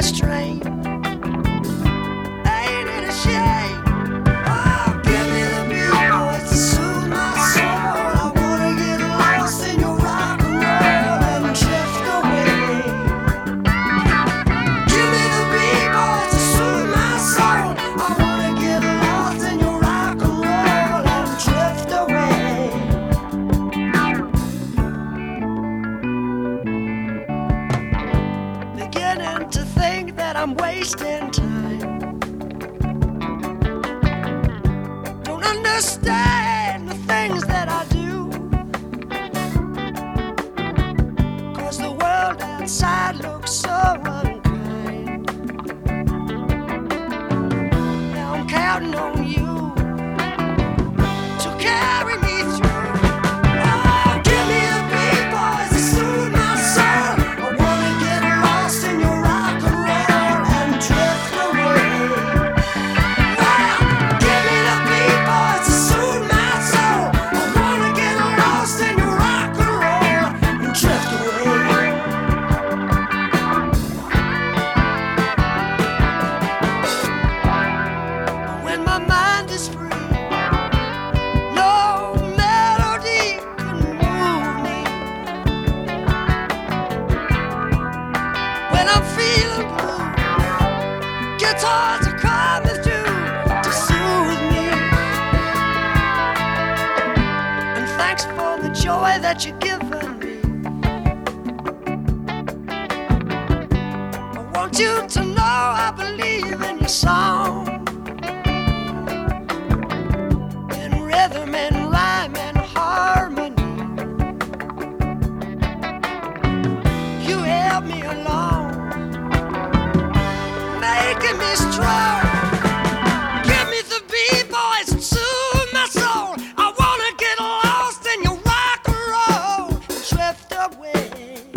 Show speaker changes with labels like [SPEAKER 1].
[SPEAKER 1] a strain. I'm wasting time. I'm feeling to soothe me. And thanks for the joy that you're me. I want you to know I believe in your song. In rhythm and rhyme and harmony. You me along. away.